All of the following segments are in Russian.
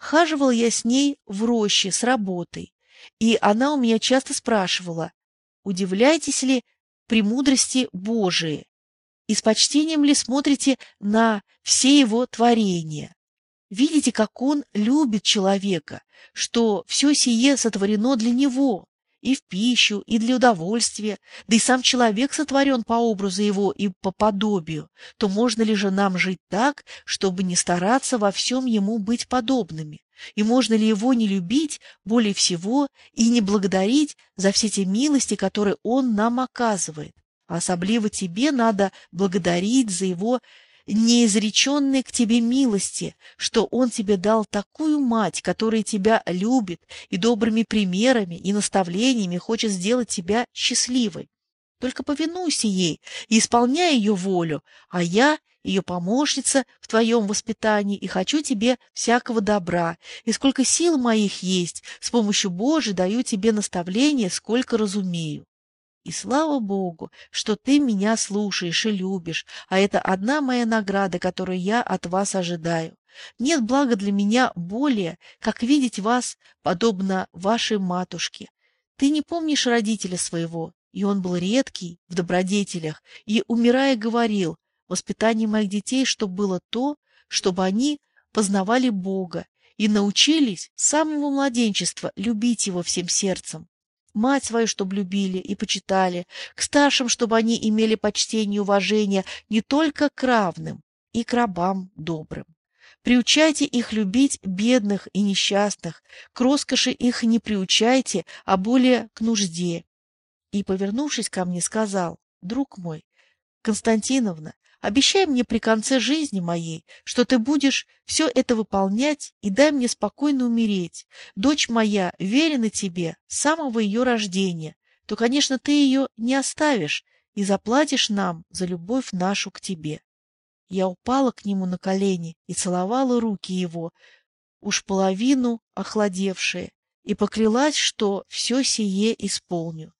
Хаживал я с ней в роще с работой, и она у меня часто спрашивала, удивляетесь ли премудрости Божией и с почтением ли смотрите на все его творения? Видите, как он любит человека, что все сие сотворено для него, и в пищу, и для удовольствия, да и сам человек сотворен по образу его и по подобию, то можно ли же нам жить так, чтобы не стараться во всем ему быть подобными? И можно ли его не любить более всего и не благодарить за все те милости, которые он нам оказывает? А особливо тебе надо благодарить за его неизреченной к тебе милости, что Он тебе дал такую мать, которая тебя любит и добрыми примерами и наставлениями хочет сделать тебя счастливой. Только повинуйся ей и исполняй ее волю, а я, ее помощница в твоем воспитании, и хочу тебе всякого добра, и сколько сил моих есть, с помощью Божией даю тебе наставления, сколько разумею. И слава Богу, что ты меня слушаешь и любишь, а это одна моя награда, которую я от вас ожидаю. Нет блага для меня более, как видеть вас, подобно вашей матушке. Ты не помнишь родителя своего, и он был редкий в добродетелях, и, умирая, говорил, воспитание моих детей, чтобы было то, чтобы они познавали Бога и научились с самого младенчества любить Его всем сердцем мать свою, чтобы любили и почитали, к старшим, чтобы они имели почтение и уважение не только к равным, и к рабам добрым. Приучайте их любить бедных и несчастных, к роскоши их не приучайте, а более к нужде. И, повернувшись ко мне, сказал, друг мой, Константиновна, Обещай мне при конце жизни моей, что ты будешь все это выполнять и дай мне спокойно умереть. Дочь моя верена тебе с самого ее рождения, то, конечно, ты ее не оставишь и заплатишь нам за любовь нашу к тебе. Я упала к нему на колени и целовала руки его, уж половину охладевшие, и поклялась, что все сие исполню.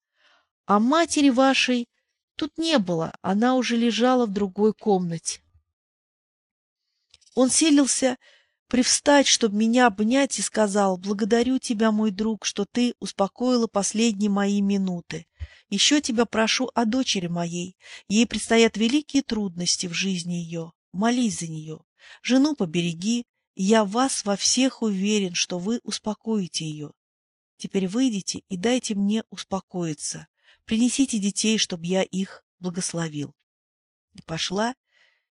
А матери вашей Тут не было, она уже лежала в другой комнате. Он силился привстать, чтобы меня обнять, и сказал, «Благодарю тебя, мой друг, что ты успокоила последние мои минуты. Еще тебя прошу о дочери моей. Ей предстоят великие трудности в жизни ее. Молись за нее. Жену побереги, я вас во всех уверен, что вы успокоите ее. Теперь выйдите и дайте мне успокоиться. Принесите детей, чтобы я их благословил. И пошла,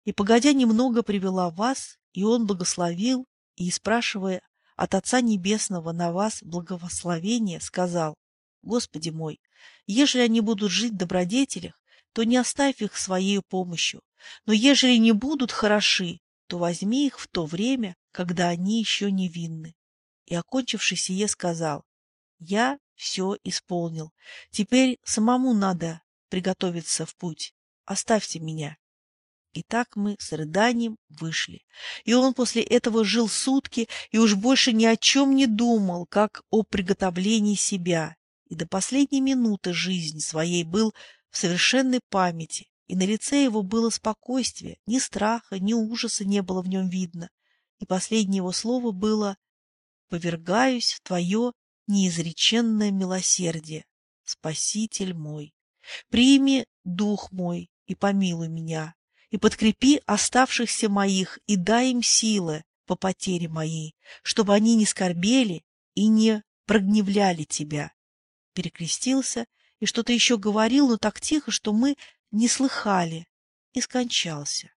и, погодя немного, привела вас, и он благословил, и, спрашивая от Отца Небесного на вас благословение, сказал, «Господи мой, ежели они будут жить в добродетелях, то не оставь их своей помощью, но ежели не будут хороши, то возьми их в то время, когда они еще невинны». И, окончивши сие, сказал, «Я все исполнил. Теперь самому надо приготовиться в путь. Оставьте меня. И так мы с рыданием вышли. И он после этого жил сутки и уж больше ни о чем не думал, как о приготовлении себя. И до последней минуты жизни своей был в совершенной памяти, и на лице его было спокойствие, ни страха, ни ужаса не было в нем видно. И последнее его слово было «Повергаюсь в твое неизреченное милосердие, Спаситель мой. Прими дух мой и помилуй меня, и подкрепи оставшихся моих, и дай им силы по потере моей, чтобы они не скорбели и не прогневляли тебя. Перекрестился и что-то еще говорил, но так тихо, что мы не слыхали, и скончался.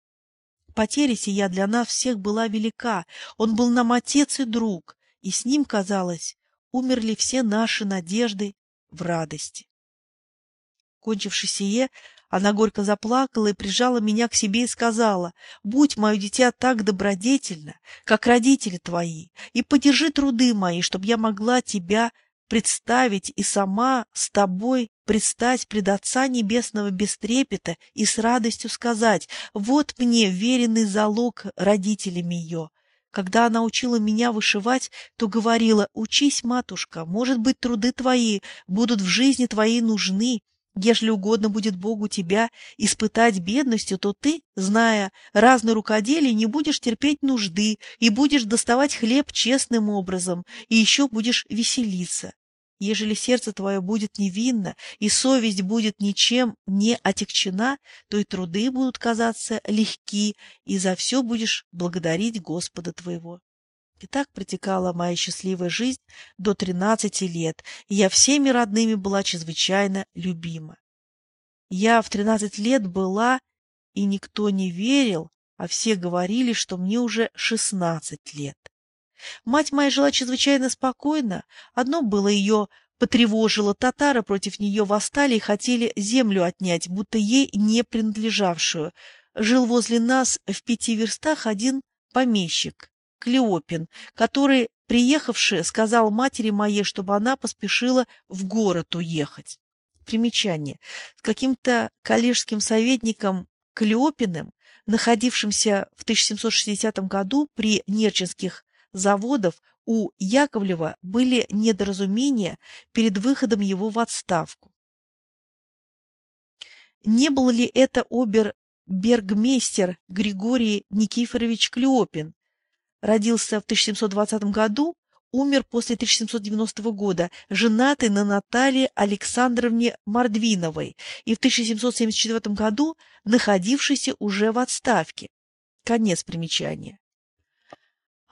Потеря сия для нас всех была велика, он был нам отец и друг, и с ним, казалось, умерли все наши надежды в радости. Кончивши сие, она горько заплакала и прижала меня к себе и сказала, «Будь, мое дитя, так добродетельно, как родители твои, и подержи труды мои, чтобы я могла тебя представить и сама с тобой предстать пред Отца Небесного без трепета и с радостью сказать, вот мне веренный залог родителями ее, когда она учила меня вышивать, то говорила, учись, матушка, может быть, труды твои будут в жизни твоей нужны, Ежели угодно будет Богу тебя испытать бедностью, то ты, зная разные рукоделия, не будешь терпеть нужды и будешь доставать хлеб честным образом, и еще будешь веселиться. Ежели сердце твое будет невинно, и совесть будет ничем не отягчена, то и труды будут казаться легки, и за все будешь благодарить Господа твоего. И так протекала моя счастливая жизнь до тринадцати лет, и я всеми родными была чрезвычайно любима. Я в тринадцать лет была, и никто не верил, а все говорили, что мне уже шестнадцать лет. Мать моя жила чрезвычайно спокойно. Одно было ее потревожило, татары против нее восстали и хотели землю отнять, будто ей не принадлежавшую. Жил возле нас в пяти верстах один помещик. Клеопин, который, приехавший, сказал матери моей, чтобы она поспешила в город уехать. Примечание. С каким-то коллежским советником Клеопиным, находившимся в 1760 году при Нерчинских заводах, у Яковлева были недоразумения перед выходом его в отставку. Не был ли это обер-бергмейстер Григорий Никифорович Клеопин, Родился в 1720 году, умер после 1790 года, женатый на Наталье Александровне Мордвиновой и в 1774 году находившийся уже в отставке. Конец примечания.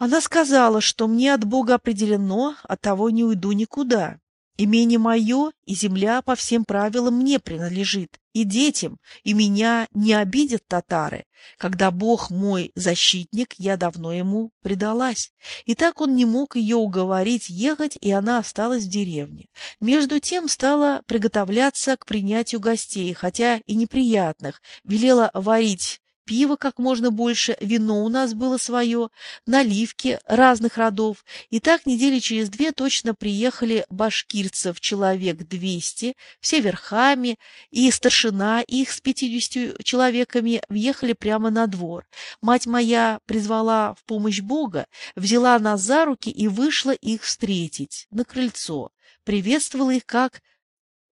Она сказала, что мне от Бога определено, от того не уйду никуда. Имение мое и земля по всем правилам мне принадлежит, и детям, и меня не обидят татары. Когда Бог мой защитник, я давно ему предалась. И так он не мог ее уговорить ехать, и она осталась в деревне. Между тем стала приготовляться к принятию гостей, хотя и неприятных, велела варить пива как можно больше, вино у нас было свое, наливки разных родов. И так недели через две точно приехали башкирцев человек двести, все верхами, и старшина их с пятьюдесятью человеками въехали прямо на двор. Мать моя призвала в помощь Бога, взяла нас за руки и вышла их встретить на крыльцо, приветствовала их как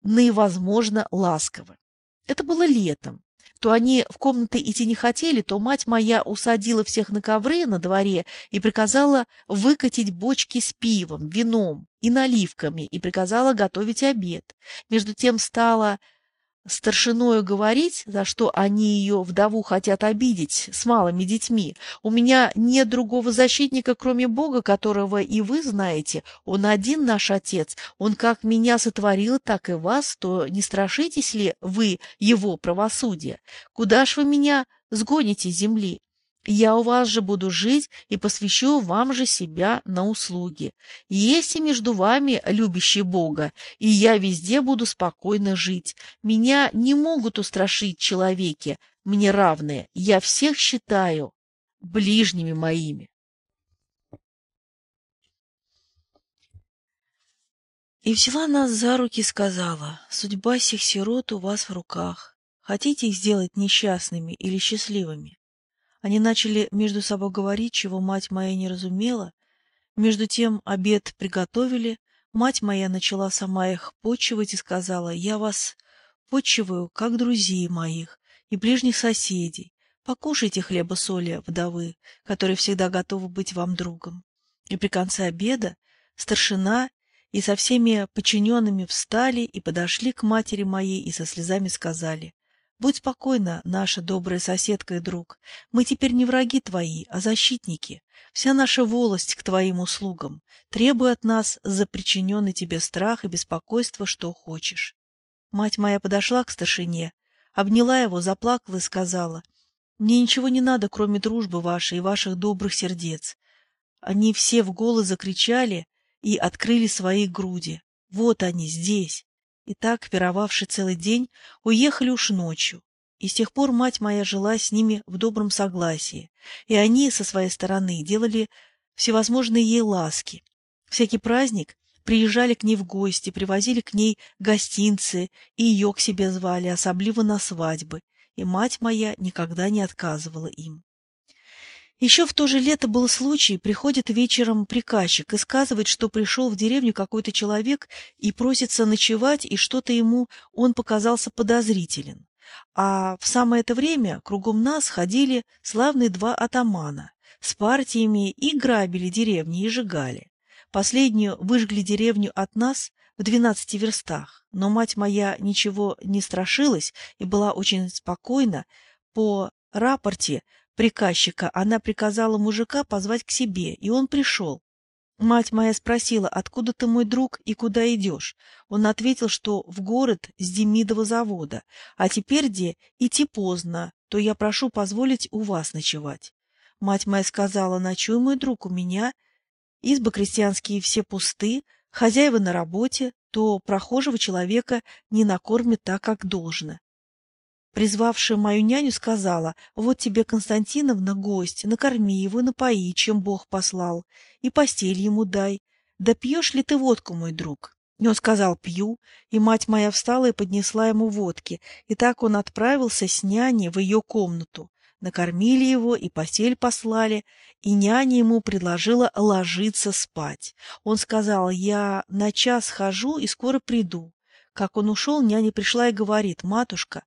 наивозможно ласково. Это было летом то они в комнаты идти не хотели, то мать моя усадила всех на ковры на дворе и приказала выкатить бочки с пивом, вином и наливками, и приказала готовить обед. Между тем стала старшиною говорить, за что они ее вдову хотят обидеть с малыми детьми. У меня нет другого защитника, кроме Бога, которого и вы знаете. Он один наш Отец. Он как меня сотворил, так и вас, то не страшитесь ли вы его правосудия? Куда ж вы меня сгоните с земли? Я у вас же буду жить и посвящу вам же себя на услуги. Есть и между вами любящий Бога, и я везде буду спокойно жить. Меня не могут устрашить человеки, мне равные. Я всех считаю ближними моими. И взяла нас за руки и сказала, судьба сих сирот у вас в руках. Хотите их сделать несчастными или счастливыми? Они начали между собой говорить, чего мать моя не разумела. Между тем обед приготовили. Мать моя начала сама их почивать и сказала, «Я вас почиваю, как друзей моих и ближних соседей. Покушайте хлеба-соли, вдовы, которые всегда готовы быть вам другом». И при конце обеда старшина и со всеми подчиненными встали и подошли к матери моей и со слезами сказали, Будь спокойна, наша добрая соседка и друг. Мы теперь не враги твои, а защитники. Вся наша волость к твоим услугам. Требуй от нас за причиненный тебе страх и беспокойство, что хочешь. Мать моя подошла к старшине, обняла его, заплакала и сказала, «Мне ничего не надо, кроме дружбы вашей и ваших добрых сердец». Они все в голос закричали и открыли свои груди. «Вот они, здесь!» И так, пировавши целый день, уехали уж ночью. И с тех пор мать моя жила с ними в добром согласии, и они, со своей стороны, делали всевозможные ей ласки. Всякий праздник приезжали к ней в гости, привозили к ней гостинцы, и ее к себе звали, особливо на свадьбы, и мать моя никогда не отказывала им. Еще в то же лето был случай, приходит вечером приказчик и сказывает, что пришел в деревню какой-то человек и просится ночевать, и что-то ему он показался подозрителен. А в самое это время кругом нас ходили славные два атамана с партиями и грабили деревни и сжигали. Последнюю выжгли деревню от нас в двенадцати верстах, но мать моя ничего не страшилась и была очень спокойна. По рапорте приказчика она приказала мужика позвать к себе, и он пришел. Мать моя спросила, откуда ты мой друг и куда идешь. Он ответил, что в город с Демидова завода, а теперь, где идти поздно, то я прошу позволить у вас ночевать. Мать моя сказала, ночуй, мой друг, у меня. Избы крестьянские все пусты, хозяева на работе, то прохожего человека не накормят так, как должно. Призвавшая мою няню сказала, вот тебе, Константиновна, гость, накорми его, напои, чем Бог послал, и постель ему дай. Да пьешь ли ты водку, мой друг? И он сказал, пью, и мать моя встала и поднесла ему водки, и так он отправился с няней в ее комнату. Накормили его и постель послали, и няня ему предложила ложиться спать. Он сказал, я на час хожу и скоро приду. Как он ушел, няня пришла и говорит, матушка,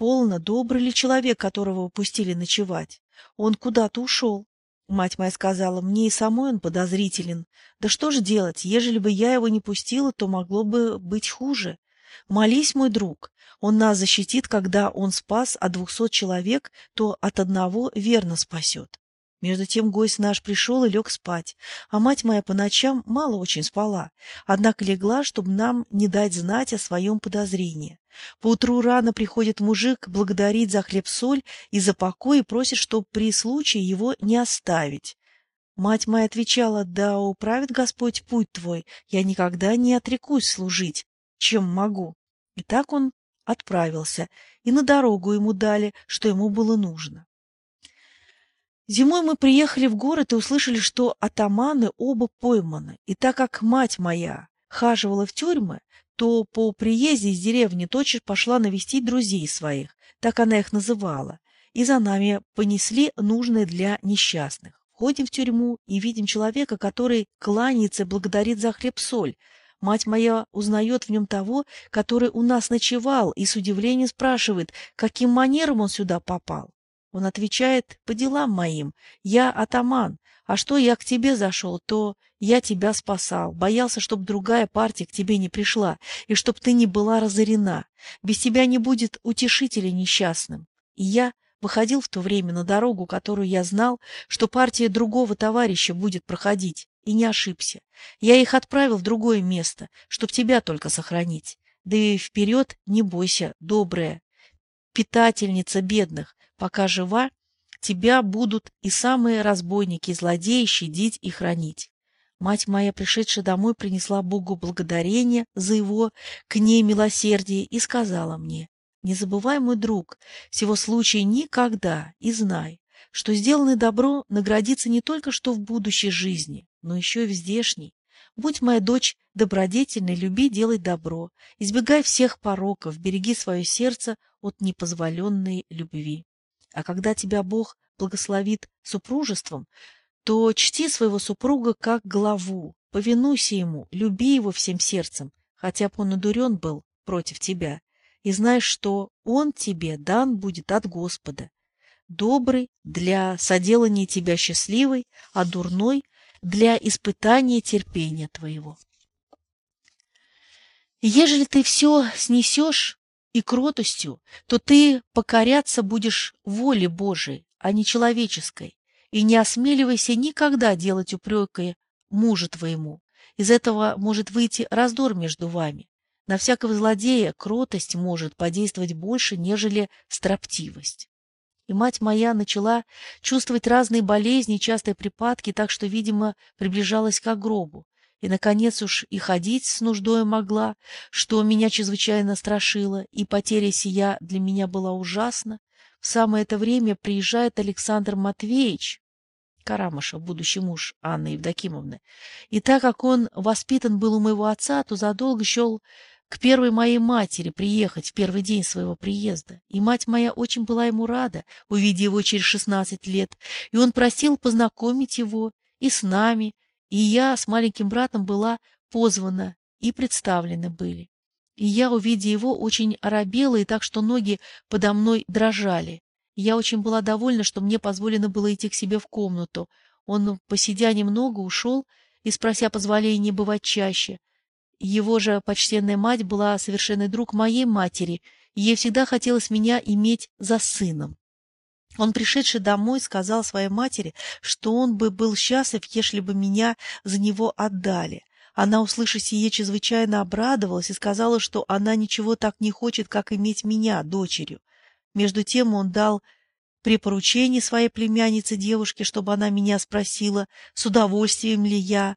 Полно, добрый ли человек, которого упустили ночевать? Он куда-то ушел. Мать моя сказала, мне и самой он подозрителен. Да что же делать, ежели бы я его не пустила, то могло бы быть хуже. Молись, мой друг, он нас защитит, когда он спас от двухсот человек, то от одного верно спасет. Между тем гость наш пришел и лег спать, а мать моя по ночам мало очень спала, однако легла, чтобы нам не дать знать о своем подозрении. Поутру рано приходит мужик благодарить за хлеб-соль и за покой и просит, чтобы при случае его не оставить. Мать моя отвечала, да управит Господь путь твой, я никогда не отрекусь служить, чем могу. И так он отправился, и на дорогу ему дали, что ему было нужно. Зимой мы приехали в город и услышали, что атаманы оба пойманы. И так как мать моя хаживала в тюрьмы, то по приезде из деревни тотчас пошла навестить друзей своих, так она их называла, и за нами понесли нужное для несчастных. Входим в тюрьму и видим человека, который кланяется благодарит за хлеб-соль. Мать моя узнает в нем того, который у нас ночевал, и с удивлением спрашивает, каким манером он сюда попал. Он отвечает, по делам моим, я атаман, а что я к тебе зашел, то я тебя спасал, боялся, чтобы другая партия к тебе не пришла, и чтоб ты не была разорена. Без тебя не будет утешителя несчастным. И я выходил в то время на дорогу, которую я знал, что партия другого товарища будет проходить, и не ошибся. Я их отправил в другое место, чтоб тебя только сохранить. Да и вперед не бойся, добрая, питательница бедных, Пока жива, тебя будут и самые разбойники и злодеи щадить и хранить. Мать моя, пришедшая домой, принесла Богу благодарение за его к ней милосердие и сказала мне, «Не забывай, мой друг, всего случая никогда, и знай, что сделанное добро наградится не только что в будущей жизни, но еще и в здешней. Будь моя дочь добродетельной, люби делать добро, избегай всех пороков, береги свое сердце от непозволенной любви. А когда тебя Бог благословит супружеством, то чти своего супруга как главу, повинуйся ему, люби его всем сердцем, хотя бы он надурен был против тебя, и знаешь, что он тебе дан будет от Господа, добрый для соделания тебя счастливой, а дурной для испытания терпения твоего. Ежели ты все снесешь, и кротостью, то ты покоряться будешь воле Божией, а не человеческой, и не осмеливайся никогда делать упреки мужу твоему. Из этого может выйти раздор между вами. На всякого злодея кротость может подействовать больше, нежели строптивость. И мать моя начала чувствовать разные болезни частые припадки, так что, видимо, приближалась к гробу и, наконец, уж и ходить с нуждой могла, что меня чрезвычайно страшило, и потеря сия для меня была ужасна. В самое это время приезжает Александр Матвеевич, Карамышев, будущий муж Анны Евдокимовны, и так как он воспитан был у моего отца, то задолго счел к первой моей матери приехать в первый день своего приезда. И мать моя очень была ему рада, увидя его через шестнадцать лет, и он просил познакомить его и с нами, и я с маленьким братом была позвана и представлены были. И я, увидя его, очень оробела, и так что ноги подо мной дрожали. Я очень была довольна, что мне позволено было идти к себе в комнату. Он, посидя немного, ушел и, спрося позволения бывать чаще, его же почтенная мать была совершенный друг моей матери, и ей всегда хотелось меня иметь за сыном. Он, пришедший домой, сказал своей матери, что он бы был счастлив, если бы меня за него отдали. Она, услышав сие, чрезвычайно обрадовалась и сказала, что она ничего так не хочет, как иметь меня дочерью. Между тем он дал при поручении своей племяннице девушке, чтобы она меня спросила, с удовольствием ли я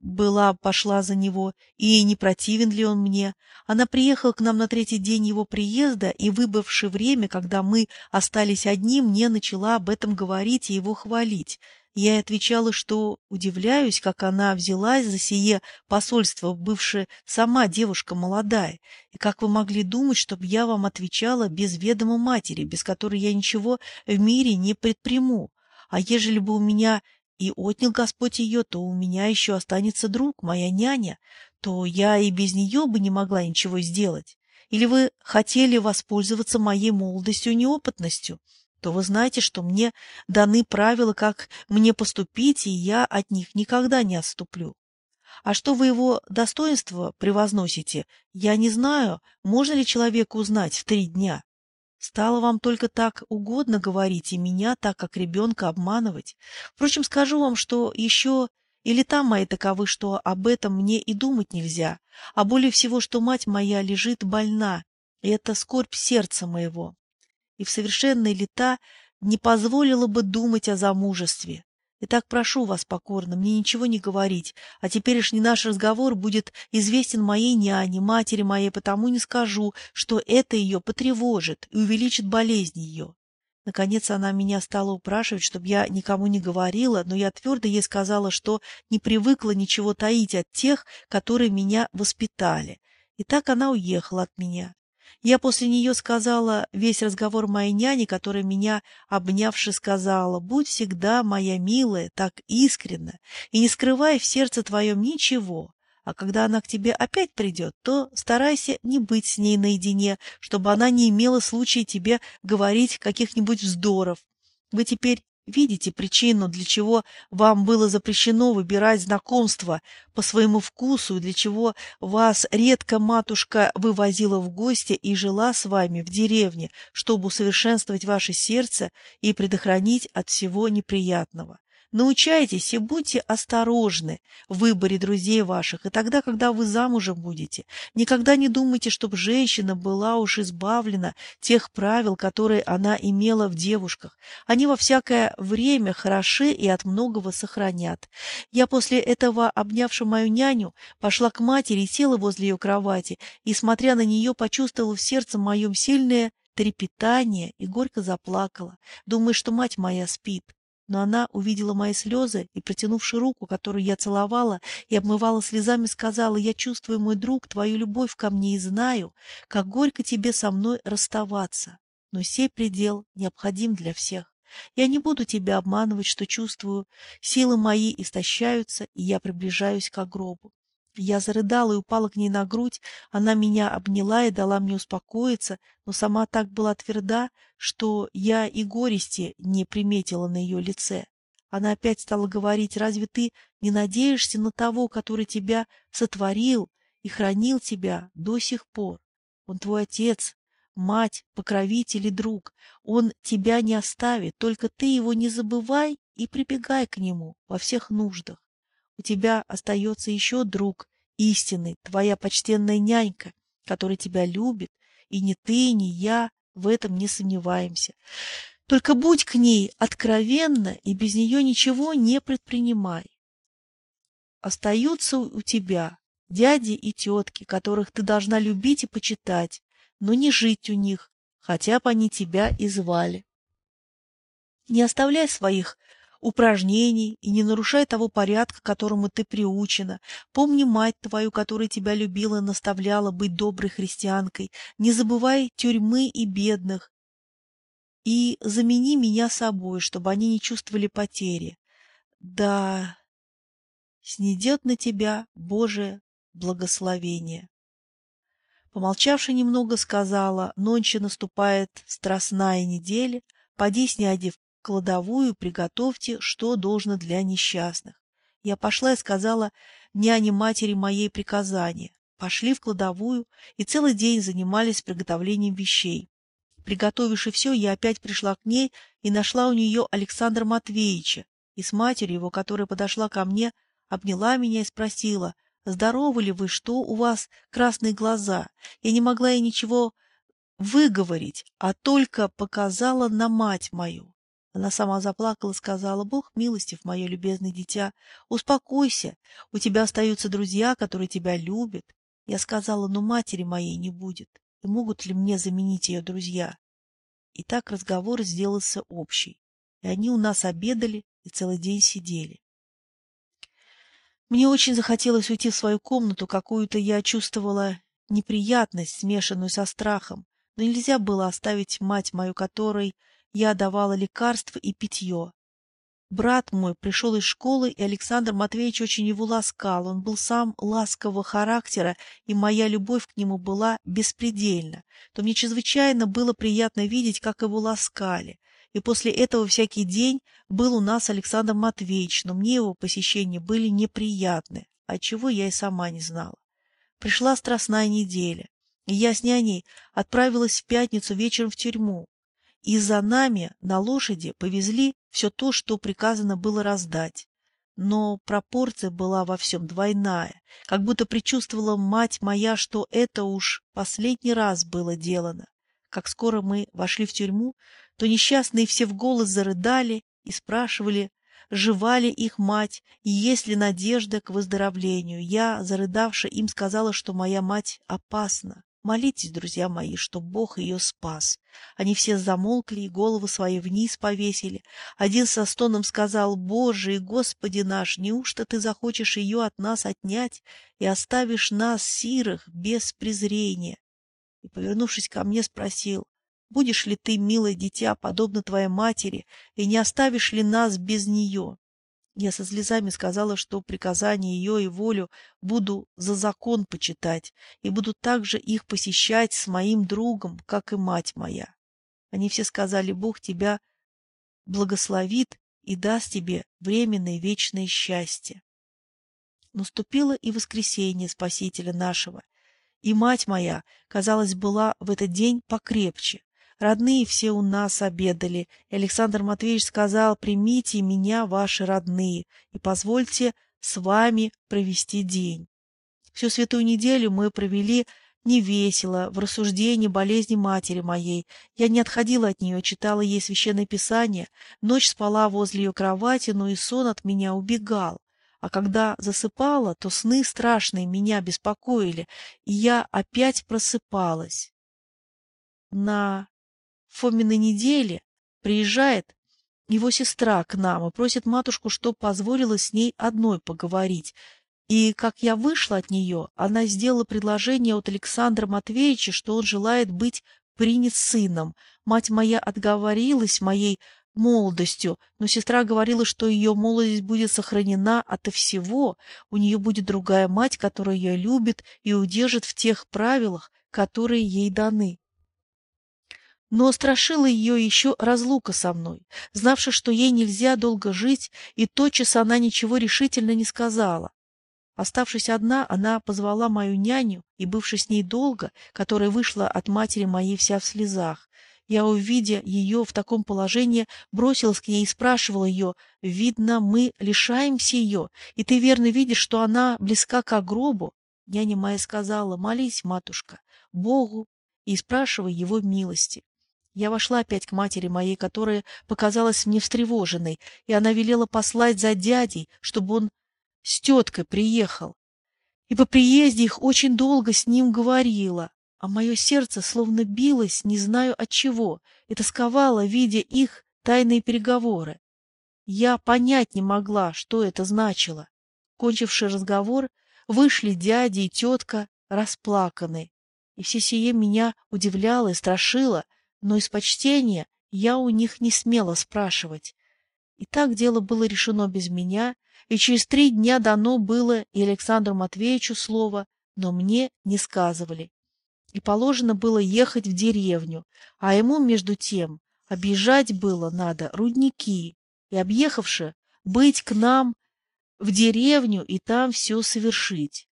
была пошла за него, и не противен ли он мне. Она приехала к нам на третий день его приезда, и, выбывши время, когда мы остались одни, мне начала об этом говорить и его хвалить. Я ей отвечала, что удивляюсь, как она взялась за сие посольство, бывшая сама девушка молодая, и как вы могли думать, чтобы я вам отвечала без ведома матери, без которой я ничего в мире не предприму. А ежели бы у меня и отнял Господь ее, то у меня еще останется друг, моя няня, то я и без нее бы не могла ничего сделать. Или вы хотели воспользоваться моей молодостью и неопытностью, то вы знаете, что мне даны правила, как мне поступить, и я от них никогда не отступлю. А что вы его достоинство превозносите, я не знаю, можно ли человеку узнать в три дня. Стало вам только так угодно говорить и меня, так как ребенка обманывать. Впрочем, скажу вам, что еще и лета мои таковы, что об этом мне и думать нельзя, а более всего, что мать моя лежит больна, и это скорбь сердца моего. И в совершенные лета не позволила бы думать о замужестве. Итак, прошу вас покорно, мне ничего не говорить, а теперешний наш разговор будет известен моей няне, матери моей, потому не скажу, что это ее потревожит и увеличит болезнь ее. Наконец она меня стала упрашивать, чтобы я никому не говорила, но я твердо ей сказала, что не привыкла ничего таить от тех, которые меня воспитали. И так она уехала от меня. Я после нее сказала весь разговор моей няни, которая меня, обнявши, сказала, «Будь всегда, моя милая, так искренна, и не скрывай в сердце твоем ничего, а когда она к тебе опять придет, то старайся не быть с ней наедине, чтобы она не имела случая тебе говорить каких-нибудь вздоров. Вы теперь Видите причину, для чего вам было запрещено выбирать знакомства по своему вкусу и для чего вас редко матушка вывозила в гости и жила с вами в деревне, чтобы усовершенствовать ваше сердце и предохранить от всего неприятного. Научайтесь и будьте осторожны в выборе друзей ваших, и тогда, когда вы замужем будете. Никогда не думайте, чтобы женщина была уж избавлена тех правил, которые она имела в девушках. Они во всякое время хороши и от многого сохранят. Я после этого, обнявши мою няню, пошла к матери и села возле ее кровати, и, смотря на нее, почувствовала в сердце моем сильное трепетание и горько заплакала, думая, что мать моя спит но она увидела мои слезы и, протянувши руку, которую я целовала и обмывала слезами, сказала, «Я чувствую, мой друг, твою любовь ко мне и знаю, как горько тебе со мной расставаться, но сей предел необходим для всех. Я не буду тебя обманывать, что чувствую, силы мои истощаются, и я приближаюсь к гробу. Я зарыдала и упала к ней на грудь, она меня обняла и дала мне успокоиться, но сама так была тверда, что я и горести не приметила на ее лице. Она опять стала говорить, разве ты не надеешься на того, который тебя сотворил и хранил тебя до сих пор? Он твой отец, мать, покровитель и друг. Он тебя не оставит, только ты его не забывай и прибегай к нему во всех нуждах у тебя остается еще друг истинный, твоя почтенная нянька, который тебя любит, и ни ты, ни я в этом не сомневаемся. Только будь к ней откровенна и без нее ничего не предпринимай. Остаются у тебя дяди и тетки, которых ты должна любить и почитать, но не жить у них, хотя бы они тебя и звали. Не оставляй своих упражнений и не нарушай того порядка, которому ты приучена. Помни мать твою, которая тебя любила и наставляла быть доброй христианкой. Не забывай тюрьмы и бедных. И замени меня собой, чтобы они не чувствовали потери. Да, снедет на тебя Божие благословение. Помолчавши немного, сказала, нонче наступает страстная неделя, поди сняди в кладовую, приготовьте, что должно для несчастных. Я пошла и сказала няне матери моей приказания. Пошли в кладовую и целый день занимались приготовлением вещей. Приготовивши все, я опять пришла к ней и нашла у нее Александра Матвеевича, и с матерью его, которая подошла ко мне, обняла меня и спросила — Здоровы ли вы? Что у вас красные глаза? Я не могла ей ничего выговорить, а только показала на мать мою. Она сама заплакала сказала, «Бог милостив, мое любезное дитя, успокойся, у тебя остаются друзья, которые тебя любят». Я сказала, «Но матери моей не будет, и могут ли мне заменить ее друзья?» И так разговор сделался общий, и они у нас обедали и целый день сидели. Мне очень захотелось уйти в свою комнату, какую-то я чувствовала неприятность, смешанную со страхом, но нельзя было оставить мать мою, которой я давала лекарства и питье. Брат мой пришел из школы, и Александр Матвеевич очень его ласкал. Он был сам ласкового характера, и моя любовь к нему была беспредельна. То мне чрезвычайно было приятно видеть, как его ласкали и после этого всякий день был у нас Александр Матвеевич, но мне его посещения были неприятны, отчего я и сама не знала. Пришла страстная неделя, и я с няней отправилась в пятницу вечером в тюрьму, и за нами на лошади повезли все то, что приказано было раздать. Но пропорция была во всем двойная, как будто предчувствовала мать моя, что это уж последний раз было делано. Как скоро мы вошли в тюрьму, то несчастные все в голос зарыдали и спрашивали, жива ли их мать и есть ли надежда к выздоровлению. Я, зарыдавши, им сказала, что моя мать опасна. Молитесь, друзья мои, что Бог ее спас. Они все замолкли и головы свои вниз повесили. Один со стоном сказал, «Боже и Господи наш, неужто ты захочешь ее от нас отнять и оставишь нас, сирых, без презрения?» И, повернувшись ко мне, спросил, Будешь ли ты, милое дитя, подобно твоей матери, и не оставишь ли нас без нее? Я со слезами сказала, что приказания ее и волю буду за закон почитать, и буду также их посещать с моим другом, как и мать моя. Они все сказали, Бог тебя благословит и даст тебе временное вечное счастье. Наступило и воскресенье Спасителя нашего, и мать моя, казалось, была в этот день покрепче, Родные все у нас обедали, и Александр Матвеевич сказал, примите меня, ваши родные, и позвольте с вами провести день. Всю святую неделю мы провели невесело, в рассуждении болезни матери моей. Я не отходила от нее, читала ей священное писание, ночь спала возле ее кровати, но и сон от меня убегал. А когда засыпала, то сны страшные меня беспокоили, и я опять просыпалась. На Фоминой неделе приезжает его сестра к нам и просит матушку, чтоб позволила с ней одной поговорить. И, как я вышла от нее, она сделала предложение от Александра Матвеевича, что он желает быть принят сыном. Мать моя отговорилась моей молодостью, но сестра говорила, что ее молодость будет сохранена ото всего, у нее будет другая мать, которая ее любит и удержит в тех правилах, которые ей даны. Но страшила ее еще разлука со мной, знавши, что ей нельзя долго жить, и тотчас она ничего решительно не сказала. Оставшись одна, она позвала мою няню, и, бывши с ней долго, которая вышла от матери моей вся в слезах, я, увидя ее в таком положении, бросилась к ней и спрашивала ее, «Видно, мы лишаемся ее, и ты верно видишь, что она близка к гробу?» Няня моя сказала, «Молись, матушка, Богу, и спрашивай его милости». Я вошла опять к матери моей, которая показалась мне встревоженной, и она велела послать за дядей, чтобы он с теткой приехал. И по приезде их очень долго с ним говорила, а мое сердце словно билось, не знаю от чего, и тосковало, видя их тайные переговоры. я понять не могла, что это значило. Кончивший разговор, вышли дядя и тетка, расплаканы. И все сие меня удивляло и страшило, но из почтения я у них не смела спрашивать. И так дело было решено без меня, и через три дня дано было и Александру Матвеевичу слово, но мне не сказывали. И положено было ехать в деревню, а ему, между тем, объезжать было надо рудники, и, объехавши, быть к нам в деревню и там все совершить.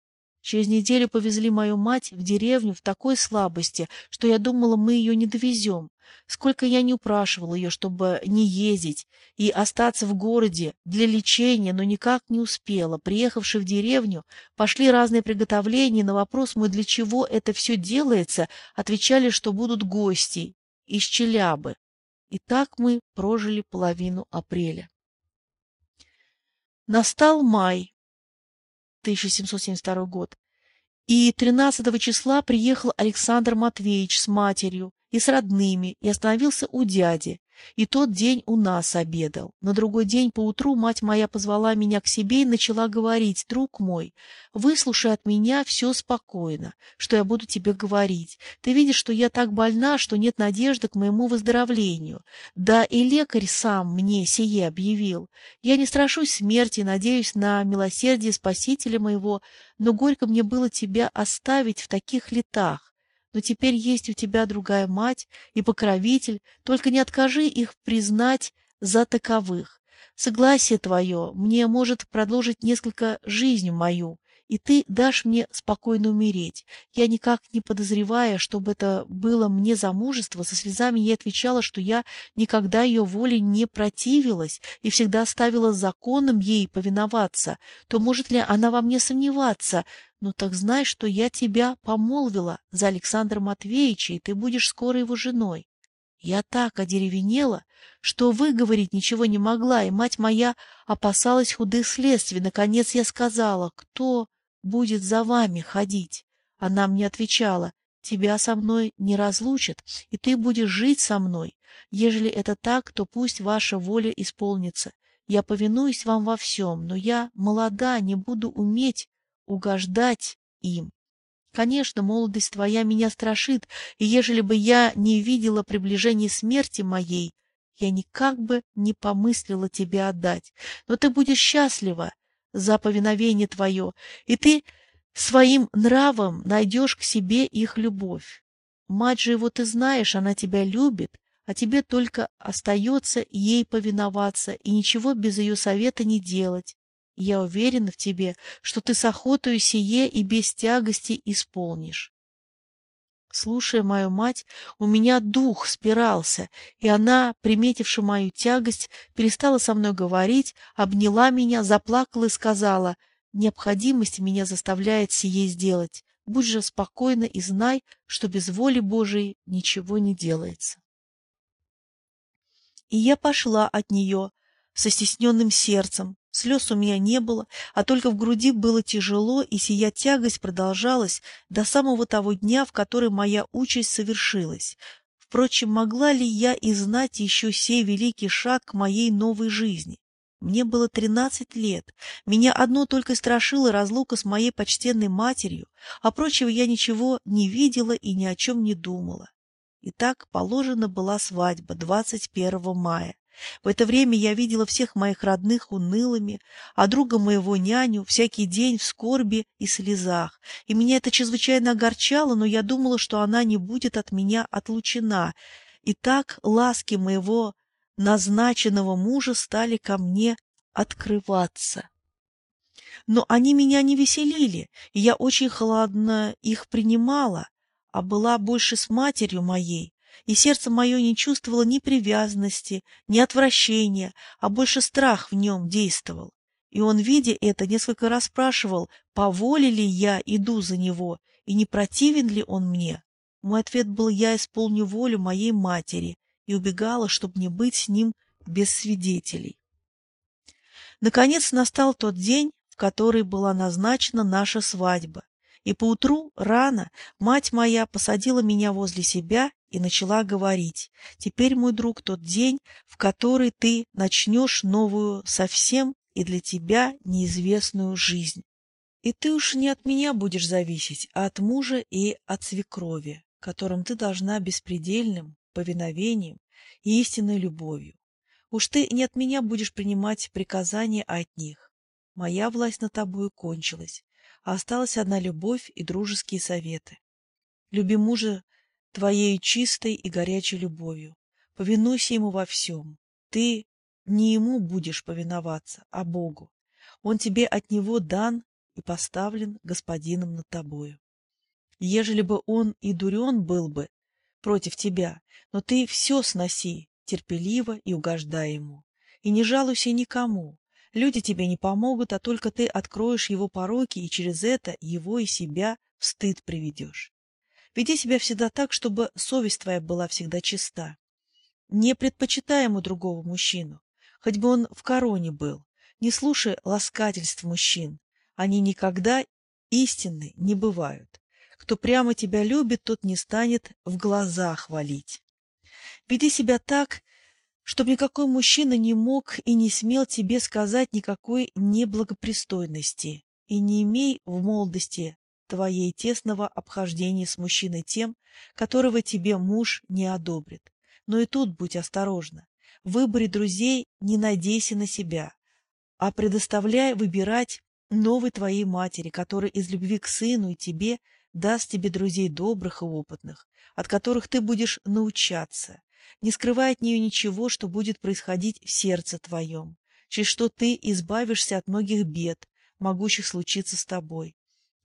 Через неделю повезли мою мать в деревню в такой слабости, что я думала, мы ее не довезем. Сколько я не упрашивала ее, чтобы не ездить и остаться в городе для лечения, но никак не успела. Приехавши в деревню, пошли разные приготовления. На вопрос мой, для чего это все делается, отвечали, что будут гости из Челябы. И так мы прожили половину апреля. Настал май. 1772 год. И 13 числа приехал Александр Матвеевич с матерью и с родными и остановился у дяди. И тот день у нас обедал. На другой день поутру мать моя позвала меня к себе и начала говорить, «Друг мой, выслушай от меня все спокойно, что я буду тебе говорить. Ты видишь, что я так больна, что нет надежды к моему выздоровлению. Да и лекарь сам мне сие объявил. Я не страшусь смерти, надеюсь на милосердие Спасителя моего, но горько мне было тебя оставить в таких летах но теперь есть у тебя другая мать и покровитель, только не откажи их признать за таковых. Согласие твое мне может продолжить несколько жизнь мою, и ты дашь мне спокойно умереть. Я никак не подозревая, чтобы это было мне замужество, со слезами ей отвечала, что я никогда ее воле не противилась и всегда ставила законом ей повиноваться. То может ли она во мне сомневаться? Ну так знай, что я тебя помолвила за Александра Матвеевича, и ты будешь скоро его женой. Я так одеревенела, что выговорить ничего не могла, и мать моя опасалась худых следствий. Наконец я сказала, кто будет за вами ходить. Она мне отвечала, тебя со мной не разлучат, и ты будешь жить со мной. Ежели это так, то пусть ваша воля исполнится. Я повинуюсь вам во всем, но я молода, не буду уметь угождать им. Конечно, молодость твоя меня страшит, и ежели бы я не видела приближения смерти моей, я никак бы не помыслила тебе отдать. Но ты будешь счастлива, за повиновение твое, и ты своим нравом найдешь к себе их любовь. Мать же его ты знаешь, она тебя любит, а тебе только остается ей повиноваться и ничего без ее совета не делать. Я уверена в тебе, что ты с охотою сие и без тягости исполнишь. Слушая мою мать, у меня дух спирался, и она, приметивши мою тягость, перестала со мной говорить, обняла меня, заплакала и сказала, «Необходимость меня заставляет сие сделать. Будь же спокойна и знай, что без воли Божией ничего не делается». И я пошла от нее со стесненным сердцем, Слез у меня не было, а только в груди было тяжело, и сия тягость продолжалась до самого того дня, в который моя участь совершилась. Впрочем, могла ли я и знать еще сей великий шаг к моей новой жизни? Мне было тринадцать лет. Меня одно только страшило разлука с моей почтенной матерью, а прочего я ничего не видела и ни о чем не думала. Итак, положена была свадьба 21 мая. В это время я видела всех моих родных унылыми, а друга моего няню всякий день в скорби и слезах. И меня это чрезвычайно огорчало, но я думала, что она не будет от меня отлучена. И так ласки моего назначенного мужа стали ко мне открываться. Но они меня не веселили, и я очень холодно их принимала, а была больше с матерью моей, и сердце мое не чувствовало ни привязанности, ни отвращения, а больше страх в нем действовал. И он, видя это, несколько раз спрашивал, по воле ли я иду за него, и не противен ли он мне. Мой ответ был, я исполню волю моей матери, и убегала, чтобы не быть с ним без свидетелей. Наконец настал тот день, в который была назначена наша свадьба, И поутру рано мать моя посадила меня возле себя и начала говорить, «Теперь, мой друг, тот день, в который ты начнешь новую совсем и для тебя неизвестную жизнь. И ты уж не от меня будешь зависеть, а от мужа и от свекрови, которым ты должна беспредельным повиновением и истинной любовью. Уж ты не от меня будешь принимать приказания, от них. Моя власть над тобою кончилась, а осталась одна любовь и дружеские советы. Люби мужа твоей чистой и горячей любовью, повинуйся ему во всем. Ты не ему будешь повиноваться, а Богу. Он тебе от него дан и поставлен господином над тобою. Ежели бы он и дурен был бы против тебя, но ты все сноси, терпеливо и угождай ему. И не жалуйся никому. Люди тебе не помогут, а только ты откроешь его пороки, и через это его и себя в стыд приведешь. Веди себя всегда так, чтобы совесть твоя была всегда чиста. Не предпочитай ему другого мужчину, хоть бы он в короне был. Не слушай ласкательств мужчин. Они никогда истинны не бывают. Кто прямо тебя любит, тот не станет в глаза хвалить. Веди себя так, чтобы никакой мужчина не мог и не смел тебе сказать никакой неблагопристойности, и не имей в молодости твоей тесного обхождения с мужчиной тем, которого тебе муж не одобрит. Но и тут будь осторожна. В выборе друзей не надейся на себя, а предоставляй выбирать новой твоей матери, которая из любви к сыну и тебе даст тебе друзей добрых и опытных, от которых ты будешь научаться, не скрывая от нее ничего, что будет происходить в сердце твоем, через что ты избавишься от многих бед, могущих случиться с тобой.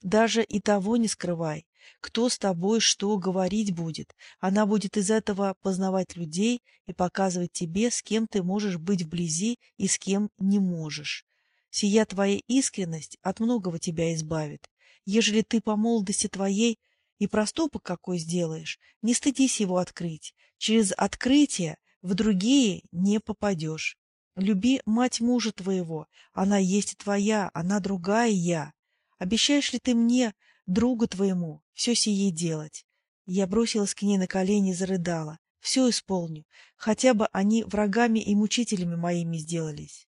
Даже и того не скрывай, кто с тобой что говорить будет. Она будет из этого познавать людей и показывать тебе, с кем ты можешь быть вблизи и с кем не можешь. Сия твоя искренность от многого тебя избавит. Ежели ты по молодости твоей и проступок какой сделаешь, не стыдись его открыть. Через открытие в другие не попадешь. Люби мать мужа твоего, она есть твоя, она другая я. Обещаешь ли ты мне, другу твоему, все сие делать? Я бросилась к ней на колени и зарыдала. Все исполню, хотя бы они врагами и мучителями моими сделались.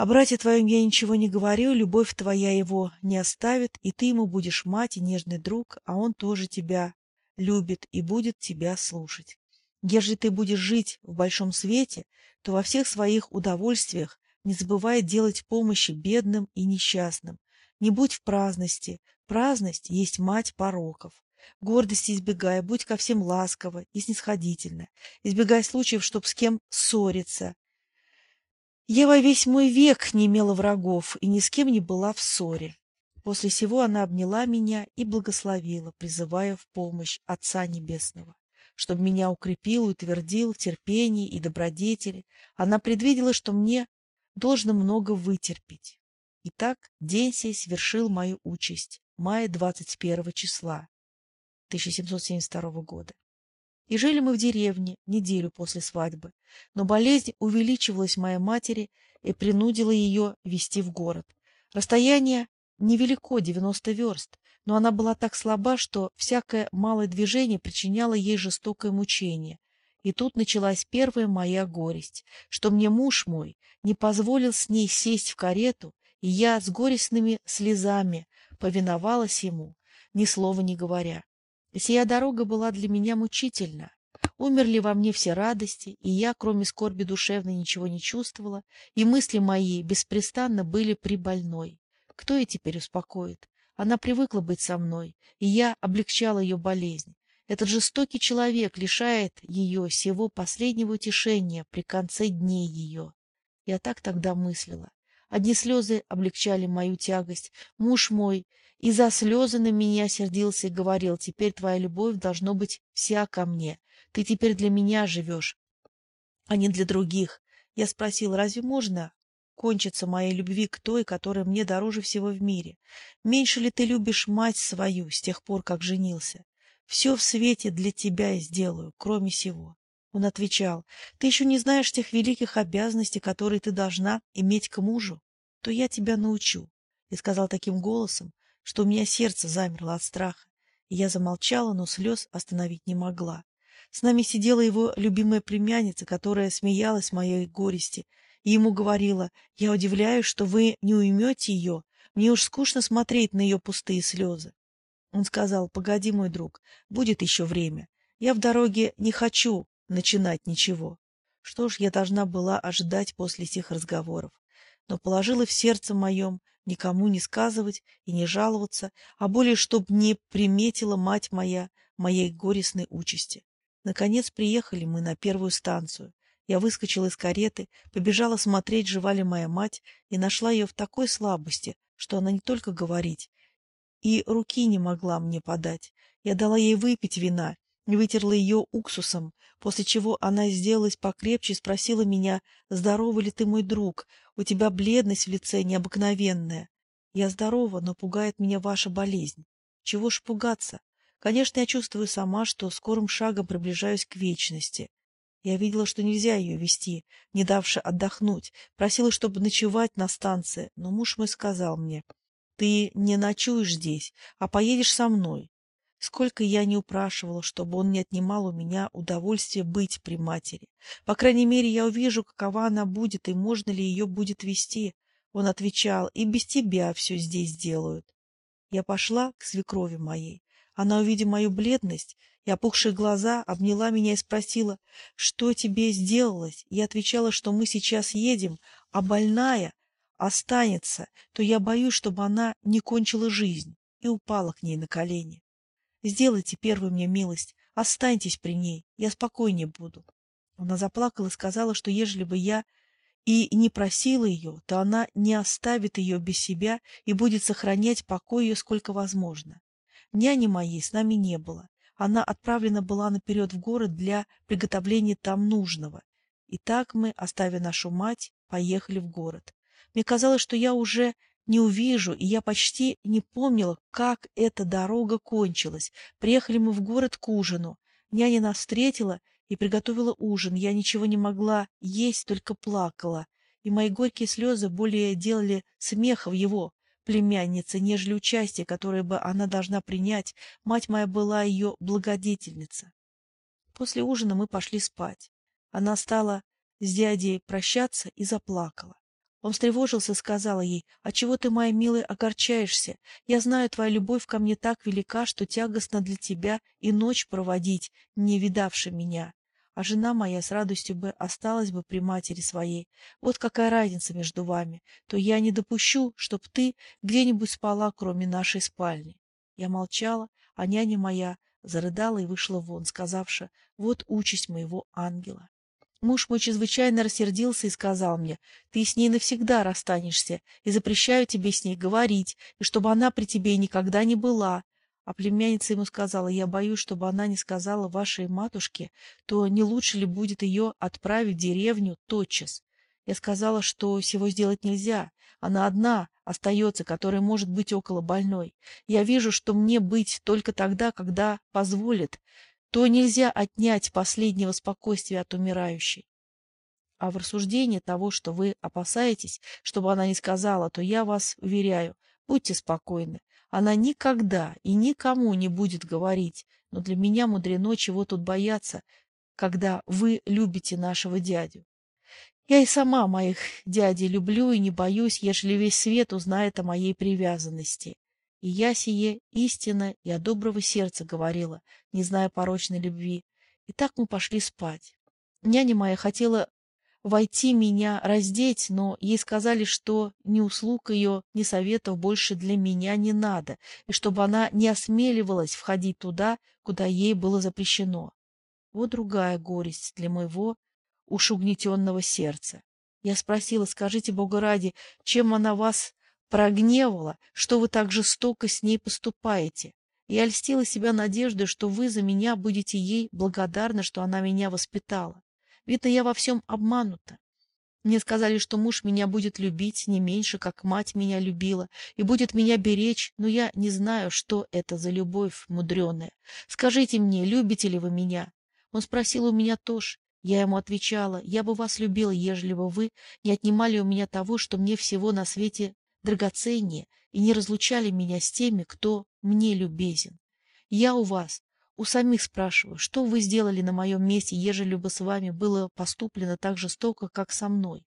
О брате твоем я ничего не говорю, любовь твоя его не оставит, и ты ему будешь мать и нежный друг, а он тоже тебя любит и будет тебя слушать. Ежели ты будешь жить в большом свете, то во всех своих удовольствиях не забывай делать помощи бедным и несчастным. Не будь в праздности. Праздность есть мать пороков. Гордости избегай, будь ко всем ласково и снисходительна. Избегай случаев, чтоб с кем ссориться. Я во весь мой век не имела врагов и ни с кем не была в ссоре. После сего она обняла меня и благословила, призывая в помощь Отца Небесного. Чтобы меня укрепил утвердил в терпении и добродетели, она предвидела, что мне должно много вытерпеть. Итак, день сей свершил мою участь, мая 21 числа 1772 года. И жили мы в деревне неделю после свадьбы. Но болезнь увеличивалась моей матери и принудила ее везти в город. Расстояние невелико, 90 верст, но она была так слаба, что всякое малое движение причиняло ей жестокое мучение. И тут началась первая моя горесть, что мне муж мой не позволил с ней сесть в карету, и я с горестными слезами повиновалась ему, ни слова не говоря. Сия дорога была для меня мучительна. Умерли во мне все радости, и я, кроме скорби душевной, ничего не чувствовала, и мысли мои беспрестанно были при больной. Кто ее теперь успокоит? Она привыкла быть со мной, и я облегчала ее болезнь. Этот жестокий человек лишает ее всего последнего утешения при конце дней ее. Я так тогда мыслила. Одни слезы облегчали мою тягость. Муж мой и за слезы на меня сердился и говорил, теперь твоя любовь должно быть вся ко мне. Ты теперь для меня живешь, а не для других. Я спросил, разве можно кончиться моей любви к той, которая мне дороже всего в мире? Меньше ли ты любишь мать свою с тех пор, как женился? Все в свете для тебя я сделаю, кроме сего. Он отвечал, ты еще не знаешь тех великих обязанностей, которые ты должна иметь к мужу, то я тебя научу. И сказал таким голосом, что у меня сердце замерло от страха, и я замолчала, но слез остановить не могла. С нами сидела его любимая племянница, которая смеялась моей горести, и ему говорила, «Я удивляюсь, что вы не уймете ее, мне уж скучно смотреть на ее пустые слезы». Он сказал, «Погоди, мой друг, будет еще время. Я в дороге не хочу начинать ничего». Что ж, я должна была ожидать после этих разговоров. Но положила в сердце моем никому не сказывать и не жаловаться, а более, чтоб не приметила мать моя моей горестной участи. Наконец приехали мы на первую станцию. Я выскочила из кареты, побежала смотреть, жива ли моя мать, и нашла ее в такой слабости, что она не только говорить, и руки не могла мне подать. Я дала ей выпить вина, вытерла ее уксусом, после чего она сделалась покрепче и спросила меня, «Здоровый ли ты, мой друг? У тебя бледность в лице необыкновенная». «Я здорова, но пугает меня ваша болезнь». «Чего ж пугаться? Конечно, я чувствую сама, что скорым шагом приближаюсь к вечности. Я видела, что нельзя ее вести, не давши отдохнуть, просила, чтобы ночевать на станции, но муж мой сказал мне, «Ты не ночуешь здесь, а поедешь со мной. Сколько я не упрашивала, чтобы он не отнимал у меня удовольствие быть при матери. По крайней мере, я увижу, какова она будет и можно ли ее будет вести. Он отвечал, и без тебя все здесь делают. Я пошла к свекрови моей. Она, увидев мою бледность и опухшие глаза, обняла меня и спросила, что тебе сделалось? Я отвечала, что мы сейчас едем, а больная останется, то я боюсь, чтобы она не кончила жизнь, и упала к ней на колени. Сделайте первую мне милость, останьтесь при ней, я спокойнее буду. Она заплакала и сказала, что ежели бы я и не просила ее, то она не оставит ее без себя и будет сохранять покой ее сколько возможно. Няни моей с нами не было. Она отправлена была наперед в город для приготовления там нужного. И так мы, оставив нашу мать, поехали в город. Мне казалось, что я уже не увижу, и я почти не помнила, как эта дорога кончилась. Приехали мы в город к ужину. Няня нас встретила и приготовила ужин. Я ничего не могла есть, только плакала. И мои горькие слезы более делали смеха в его племяннице, нежели участие, которое бы она должна принять. Мать моя была ее благодетельница. После ужина мы пошли спать. Она стала с дядей прощаться и заплакала. Он встревожился и сказал ей, «А чего ты, моя милая, огорчаешься? Я знаю, твоя любовь ко мне так велика, что тягостно для тебя и ночь проводить, не видавши меня. А жена моя с радостью бы осталась бы при матери своей. Вот какая разница между вами. То я не допущу, чтоб ты где-нибудь спала, кроме нашей спальни». Я молчала, а няня моя зарыдала и вышла вон, сказавши, «Вот участь моего ангела». Муж мой чрезвычайно рассердился и сказал мне, «Ты с ней навсегда расстанешься, и запрещаю тебе с ней говорить, и чтобы она при тебе никогда не была». А племянница ему сказала, «Я боюсь, чтобы она не сказала вашей матушке, то не лучше ли будет ее отправить в деревню тотчас?» Я сказала, что всего сделать нельзя. Она одна остается, которая может быть около больной. Я вижу, что мне быть только тогда, когда позволит, то нельзя отнять последнего спокойствия от умирающей. А в рассуждении того, что вы опасаетесь, чтобы она не сказала, то я вас уверяю, будьте спокойны. Она никогда и никому не будет говорить, но для меня мудрено чего тут бояться, когда вы любите нашего дядю. Я и сама моих дядей люблю и не боюсь, ежели весь свет узнает о моей привязанности. И я сие истинно и от доброго сердца говорила, не зная порочной любви. И так мы пошли спать. Няня моя хотела войти меня раздеть, но ей сказали, что ни услуг ее, ни советов больше для меня не надо, и чтобы она не осмеливалась входить туда, куда ей было запрещено. Вот другая горесть для моего уж угнетенного сердца. Я спросила, скажите, Бога ради, чем она вас прогневала, что вы так жестоко с ней поступаете. Я льстила себя надеждой, что вы за меня будете ей благодарны, что она меня воспитала. Видно, я во всем обманута. Мне сказали, что муж меня будет любить не меньше, как мать меня любила, и будет меня беречь, но я не знаю, что это за любовь мудреная. Скажите мне, любите ли вы меня? Он спросил у меня тоже. Я ему отвечала, я бы вас любила, ежели бы вы не отнимали у меня того, что мне всего на свете драгоценнее и не разлучали меня с теми, кто мне любезен. Я у вас, у самих спрашиваю, что вы сделали на моем месте, ежели бы с вами было поступлено так жестоко, как со мной?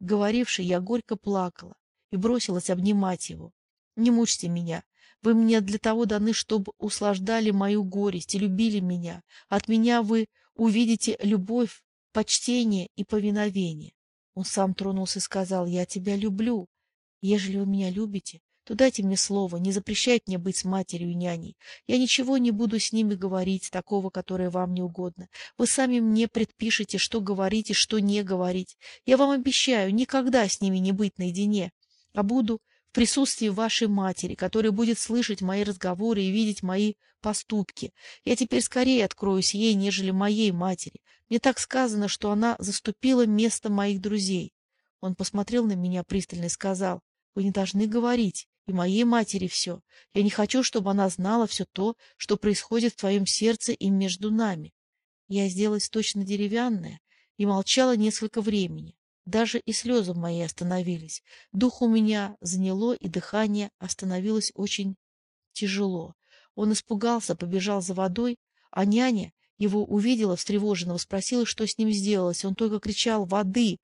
Говоривши, я горько плакала и бросилась обнимать его. Не мучьте меня. Вы мне для того даны, чтобы услаждали мою горесть и любили меня. От меня вы увидите любовь, почтение и повиновение. Он сам тронулся и сказал, я тебя люблю. Ежели вы меня любите, то дайте мне слово, не запрещайте мне быть с матерью и няней. Я ничего не буду с ними говорить, такого, которое вам не угодно. Вы сами мне предпишете, что говорить и что не говорить. Я вам обещаю никогда с ними не быть наедине, а буду в присутствии вашей матери, которая будет слышать мои разговоры и видеть мои поступки. Я теперь скорее откроюсь ей, нежели моей матери. Мне так сказано, что она заступила место моих друзей. Он посмотрел на меня пристально и сказал, «Вы не должны говорить, и моей матери все. Я не хочу, чтобы она знала все то, что происходит в твоем сердце и между нами». Я сделалась точно деревянная и молчала несколько времени. Даже и слезы мои остановились. Дух у меня заняло, и дыхание остановилось очень тяжело. Он испугался, побежал за водой, а няня его увидела встревоженного, спросила, что с ним сделалось. Он только кричал «Воды!»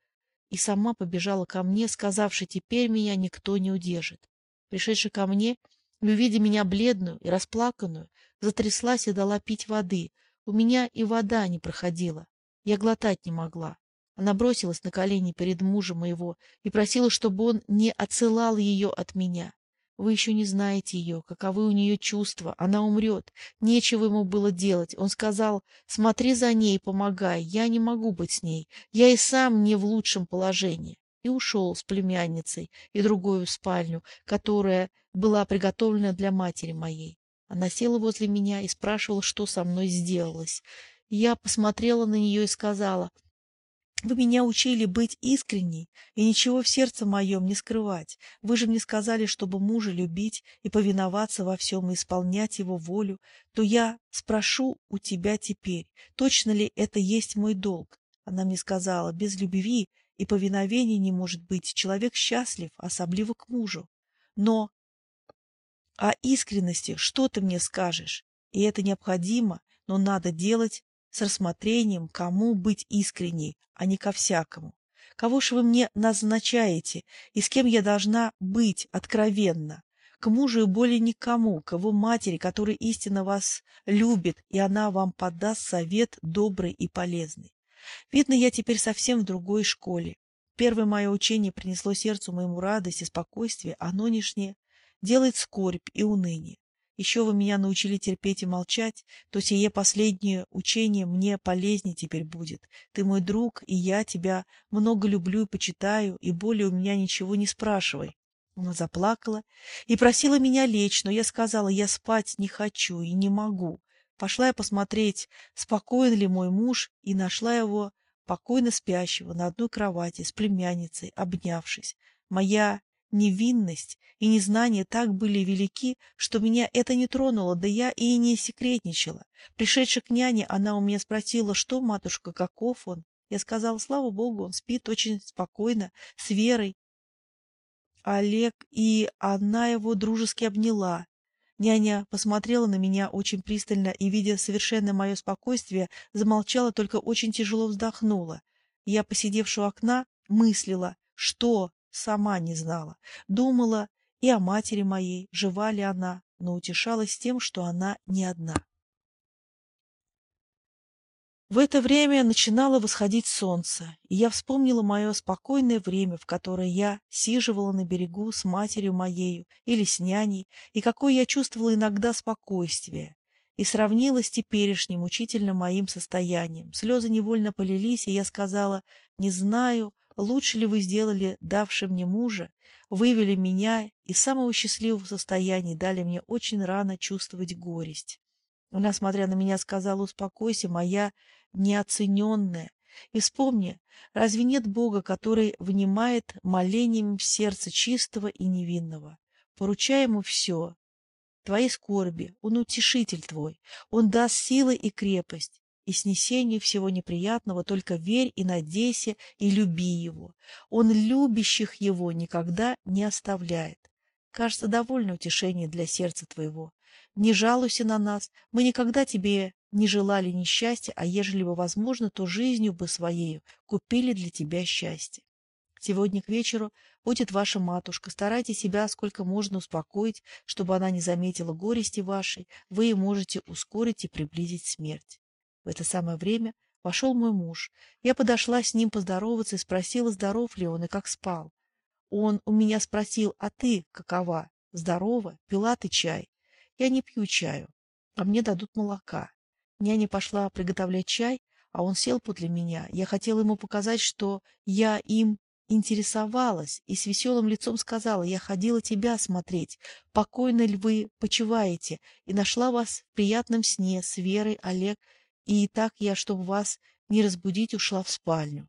И сама побежала ко мне, сказавши «Теперь меня никто не удержит». Пришедшая ко мне, увидя меня бледную и расплаканную, затряслась и дала пить воды. У меня и вода не проходила. Я глотать не могла. Она бросилась на колени перед мужем моего и просила, чтобы он не отсылал ее от меня. Вы еще не знаете ее, каковы у нее чувства. Она умрет. Нечего ему было делать. Он сказал, смотри за ней помогай. Я не могу быть с ней. Я и сам не в лучшем положении. И ушел с племянницей и другую в спальню, которая была приготовлена для матери моей. Она села возле меня и спрашивала, что со мной сделалось. Я посмотрела на нее и сказала, вы меня учили быть искренней и ничего в сердце моем не скрывать. Вы же мне сказали, чтобы мужа любить и повиноваться во всем и исполнять его волю. То я спрошу у тебя теперь, точно ли это есть мой долг? Она мне сказала, без любви и повиновения не может быть. Человек счастлив, особливо к мужу. Но о искренности что ты мне скажешь? И это необходимо, но надо делать с рассмотрением, кому быть искренней, а не ко всякому. Кого ж вы мне назначаете, и с кем я должна быть откровенно? К мужу и более никому, к его матери, которая истинно вас любит, и она вам подаст совет добрый и полезный. Видно, я теперь совсем в другой школе. Первое мое учение принесло сердцу моему радость и спокойствие, а нынешнее делает скорбь и уныние еще вы меня научили терпеть и молчать, то сие последнее учение мне полезнее теперь будет. Ты мой друг, и я тебя много люблю и почитаю, и более у меня ничего не спрашивай. Она заплакала и просила меня лечь, но я сказала, я спать не хочу и не могу. Пошла я посмотреть, спокоен ли мой муж, и нашла его покойно спящего на одной кровати с племянницей, обнявшись. Моя невинность и незнание так были велики, что меня это не тронуло, да я и не секретничала. Пришедшая к няне, она у меня спросила, что, матушка, каков он? Я сказала, слава богу, он спит очень спокойно, с Верой. Олег, и она его дружески обняла. Няня посмотрела на меня очень пристально и, видя совершенно мое спокойствие, замолчала, только очень тяжело вздохнула. Я, посидевшая у окна, мыслила, что сама не знала. Думала и о матери моей, жива ли она, но утешалась тем, что она не одна. В это время начинало восходить солнце, и я вспомнила мое спокойное время, в которое я сиживала на берегу с матерью моею или с няней, и какое я чувствовала иногда спокойствие, и сравнила с теперешним мучительным моим состоянием. Слезы невольно полились, и я сказала, не знаю, Лучше ли вы сделали, давши мне мужа, вывели меня из самого счастливого состояния, дали мне очень рано чувствовать горесть. Она, смотря на меня, сказала, успокойся, моя неоцененная. И вспомни, разве нет Бога, который внимает молением в сердце чистого и невинного? Поручай ему все, твои скорби, он утешитель твой, он даст силы и крепость, и снесению всего неприятного, только верь и надейся и люби его. Он любящих его никогда не оставляет. Кажется, довольно утешение для сердца твоего. Не жалуйся на нас, мы никогда тебе не желали несчастья, а ежели бы возможно, то жизнью бы своею купили для тебя счастье. Сегодня к вечеру будет ваша матушка. Старайтесь себя сколько можно успокоить, чтобы она не заметила горести вашей. Вы можете ускорить и приблизить смерть. В это самое время вошел мой муж. Я подошла с ним поздороваться и спросила, здоров ли он и как спал. Он у меня спросил, а ты какова? Здорово? Пила ты чай? Я не пью чаю, а мне дадут молока. Няня пошла приготовлять чай, а он сел подле меня. Я хотела ему показать, что я им интересовалась и с веселым лицом сказала, я ходила тебя смотреть, покойно ли вы почиваете, и нашла вас в приятном сне с Верой, Олег, и так я, чтобы вас не разбудить, ушла в спальню.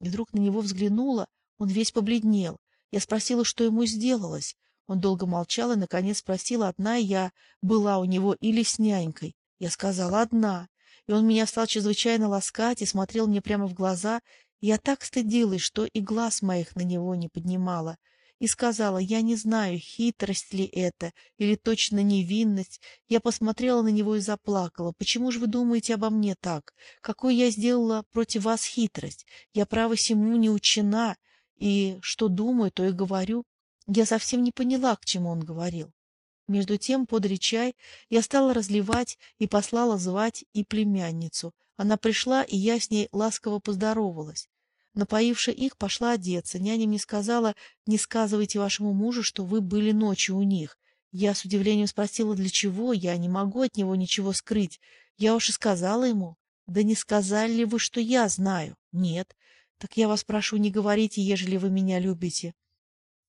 И вдруг на него взглянула, он весь побледнел. Я спросила, что ему сделалось. Он долго молчал и, наконец, спросила, одна я была у него или с нянькой. Я сказала, одна. И он меня стал чрезвычайно ласкать и смотрел мне прямо в глаза, я так стыдилась, что и глаз моих на него не поднимала, и сказала, я не знаю, хитрость ли это или точно невинность. Я посмотрела на него и заплакала. Почему же вы думаете обо мне так? Какой я сделала против вас хитрость? Я, право, сему не учена, и что думаю, то и говорю. Я совсем не поняла, к чему он говорил. Между тем подали чай, я стала разливать и послала звать и племянницу. Она пришла, и я с ней ласково поздоровалась. Напоивши их, пошла одеться. Няня мне сказала, не сказывайте вашему мужу, что вы были ночью у них. Я с удивлением спросила, для чего, я не могу от него ничего скрыть. Я уж и сказала ему. Да не сказали ли вы, что я знаю? Нет. Так я вас прошу, не говорите, ежели вы меня любите.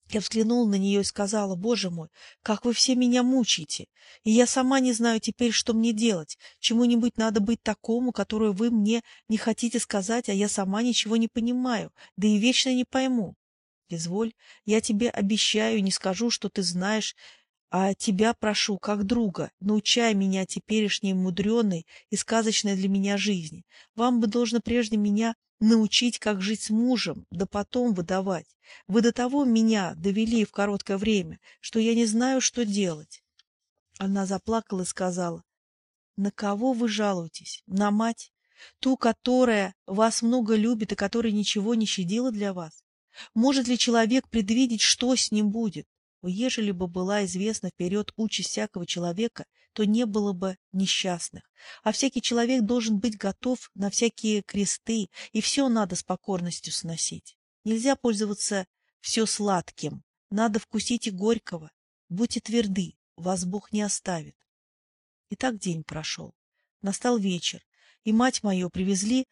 Я взглянула на нее и сказала, «Боже мой, как вы все меня мучаете! И я сама не знаю теперь, что мне делать. Чему-нибудь надо быть такому, которое вы мне не хотите сказать, а я сама ничего не понимаю, да и вечно не пойму. Изволь, я тебе обещаю, не скажу, что ты знаешь, а тебя прошу, как друга, научай меня теперешней мудреной и сказочной для меня жизни. Вам бы должно прежде меня научить, как жить с мужем, да потом выдавать. Вы до того меня довели в короткое время, что я не знаю, что делать. Она заплакала и сказала, на кого вы жалуетесь? На мать? Ту, которая вас много любит и которая ничего не щадила для вас? Может ли человек предвидеть, что с ним будет? Ежели бы была известна вперед участь всякого человека, то не было бы несчастных. А всякий человек должен быть готов на всякие кресты, и все надо с покорностью сносить. Нельзя пользоваться все сладким, надо вкусить и горького. Будьте тверды, вас Бог не оставит. И так день прошел. Настал вечер, и мать мою привезли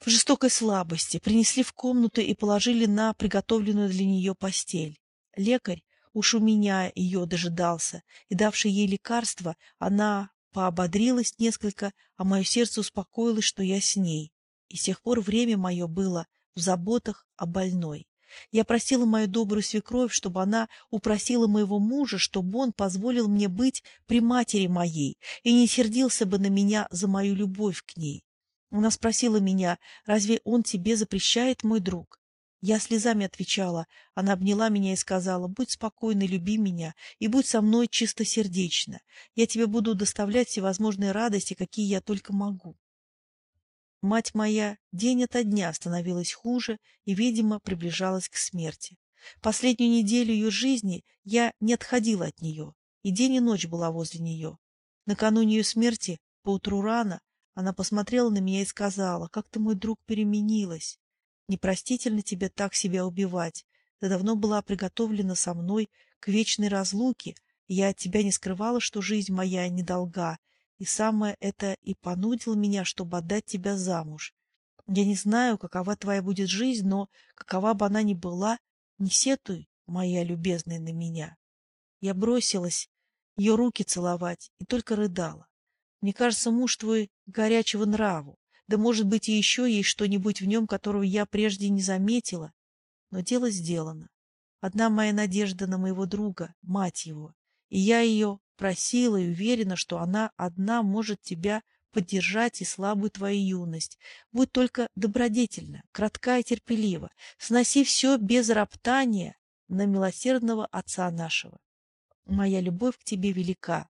в жестокой слабости, принесли в комнату и положили на приготовленную для нее постель. Лекарь Уж у меня ее дожидался, и, давший ей лекарство, она поободрилась несколько, а мое сердце успокоилось, что я с ней. И с тех пор время мое было в заботах о больной. Я просила мою добрую свекровь, чтобы она упросила моего мужа, чтобы он позволил мне быть при матери моей и не сердился бы на меня за мою любовь к ней. Она спросила меня, разве он тебе запрещает, мой друг? Я слезами отвечала. Она обняла меня и сказала, будь спокойна, люби меня, и будь со мной чистосердечно. Я тебе буду доставлять всевозможные радости, какие я только могу. Мать моя день ото дня становилась хуже и, видимо, приближалась к смерти. Последнюю неделю ее жизни я не отходила от нее, и день и ночь была возле нее. Накануне ее смерти, поутру рано, она посмотрела на меня и сказала, как ты, мой друг, переменилась. Непростительно тебе так себя убивать. Ты давно была приготовлена со мной к вечной разлуке, я от тебя не скрывала, что жизнь моя недолга, и самое это и понудило меня, чтобы отдать тебя замуж. Я не знаю, какова твоя будет жизнь, но какова бы она ни была, не сетуй, моя любезная, на меня. Я бросилась ее руки целовать и только рыдала. Мне кажется, муж твой горячего нраву. Да, может быть, и еще есть что-нибудь в нем, которого я прежде не заметила. Но дело сделано. Одна моя надежда на моего друга, мать его, и я ее просила и уверена, что она одна может тебя поддержать и слабую твою юность. Будь только добродетельна, кратка и терпелива, сноси все без роптания на милосердного Отца нашего. Моя любовь к тебе велика,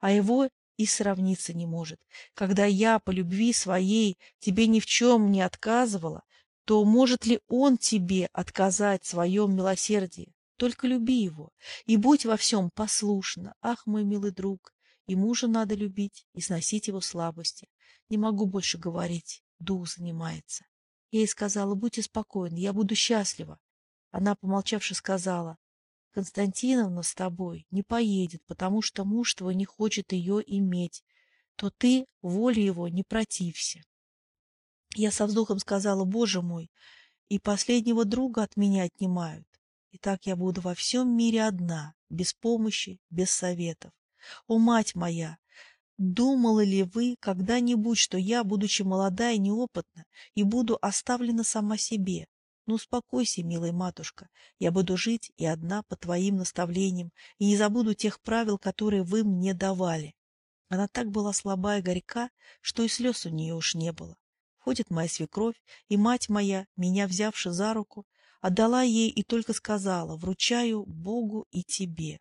а его и сравниться не может. Когда я по любви своей тебе ни в чем не отказывала, то может ли он тебе отказать в своем милосердии? Только люби его и будь во всем послушна. Ах, мой милый друг, и мужа надо любить, и сносить его слабости. Не могу больше говорить, дух занимается. Я ей сказала, будьте спокойны, я буду счастлива. Она, помолчавши, сказала, Константиновна с тобой не поедет, потому что муж твой не хочет ее иметь, то ты воле его не протився. Я со вздохом сказала, Боже мой, и последнего друга от меня отнимают. И так я буду во всем мире одна, без помощи, без советов. О, мать моя, думала ли вы когда-нибудь, что я, будучи молода и неопытна, и буду оставлена сама себе? Ну, успокойся, милая матушка, я буду жить и одна по твоим наставлениям, и не забуду тех правил, которые вы мне давали. Она так была слаба и горька, что и слез у нее уж не было. Входит моя свекровь, и мать моя, меня взявши за руку, отдала ей и только сказала, вручаю Богу и тебе.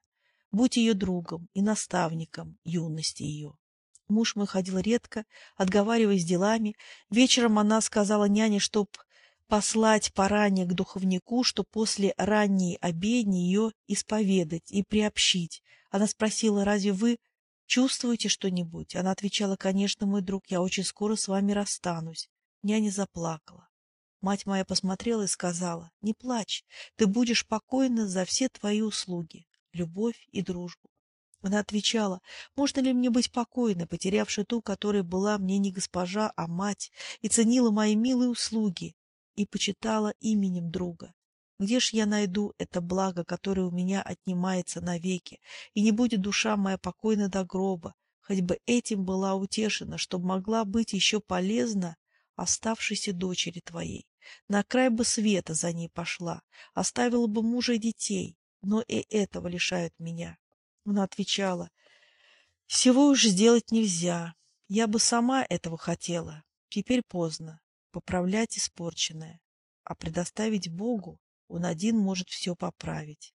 Будь ее другом и наставником юности ее. Муж мой ходил редко, отговариваясь делами. Вечером она сказала няне, чтоб послать поранее к духовнику, что после ранней обедни ее исповедать и приобщить. Она спросила, разве вы чувствуете что-нибудь? Она отвечала, конечно, мой друг, я очень скоро с вами расстанусь. Няня заплакала. Мать моя посмотрела и сказала, не плачь, ты будешь покойна за все твои услуги, любовь и дружбу. Она отвечала, можно ли мне быть покойной, потерявшей ту, которая была мне не госпожа, а мать, и ценила мои милые услуги, и почитала именем друга. Где ж я найду это благо, которое у меня отнимается навеки, и не будет душа моя покойна до гроба, хоть бы этим была утешена, чтоб могла быть еще полезна оставшейся дочери твоей. На край бы света за ней пошла, оставила бы мужа и детей, но и этого лишают меня. Она отвечала, всего уж сделать нельзя, я бы сама этого хотела, теперь поздно поправлять испорченное, а предоставить Богу он один может все поправить.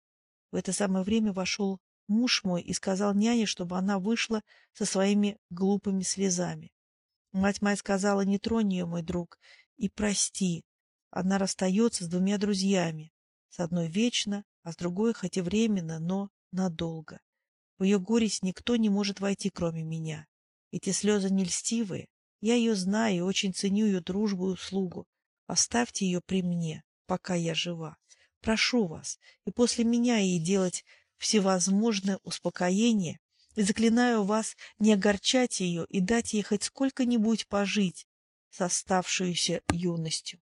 В это самое время вошел муж мой и сказал няне, чтобы она вышла со своими глупыми слезами. Мать моя сказала, не тронь ее, мой друг, и прости. Она расстается с двумя друзьями, с одной вечно, а с другой хоть и временно, но надолго. В ее горесть никто не может войти, кроме меня. Эти слезы не льстивые, я ее знаю и очень ценю ее дружбу и услугу. Оставьте ее при мне, пока я жива. Прошу вас, и после меня ей делать всевозможное успокоение, и заклинаю вас не огорчать ее и дать ей хоть сколько-нибудь пожить с оставшуюся юностью.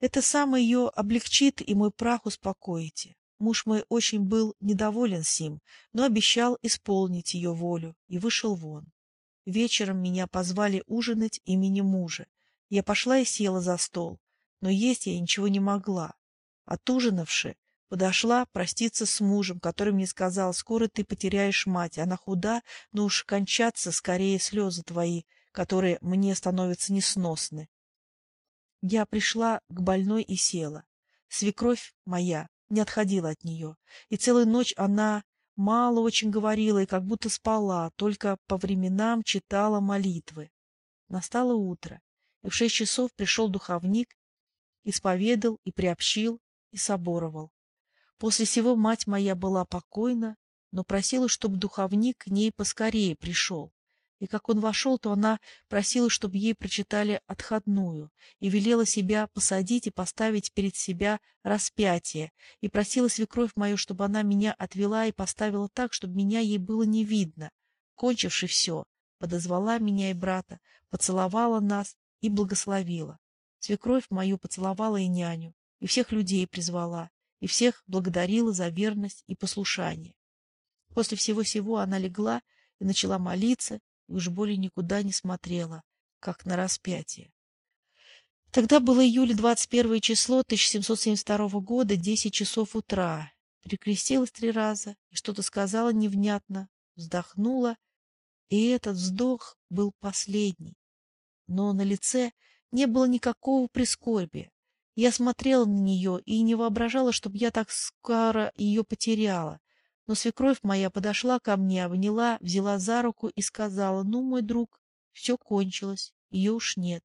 Это самое ее облегчит, и мой прах успокоите. Муж мой очень был недоволен сим, но обещал исполнить ее волю и вышел вон. Вечером меня позвали ужинать имени мужа. Я пошла и села за стол, но есть я ничего не могла. Отужинавши, подошла проститься с мужем, который мне сказал, скоро ты потеряешь мать, она худа, но уж кончаться скорее слезы твои, которые мне становятся несносны. Я пришла к больной и села. Свекровь моя не отходила от нее, и целую ночь она Мало очень говорила и как будто спала, только по временам читала молитвы. Настало утро, и в шесть часов пришел духовник, исповедал и приобщил, и соборовал. После сего мать моя была покойна, но просила, чтобы духовник к ней поскорее пришел и как он вошел, то она просила, чтобы ей прочитали отходную, и велела себя посадить и поставить перед себя распятие, и просила свекровь мою, чтобы она меня отвела и поставила так, чтобы меня ей было не видно. Кончивши все, подозвала меня и брата, поцеловала нас и благословила. Свекровь мою поцеловала и няню, и всех людей призвала, и всех благодарила за верность и послушание. После всего сего она легла и начала молиться, и уж более никуда не смотрела, как на распятие. Тогда было июля 21 число 1772 года, 10 часов утра. Прикрестилась три раза и что-то сказала невнятно, вздохнула И этот вздох был последний. Но на лице не было никакого прискорбия. Я смотрела на нее и не воображала, чтобы я так скоро ее потеряла. Но свекровь моя подошла ко мне, обняла, взяла за руку и сказала, «Ну, мой друг, все кончилось, ее уж нет».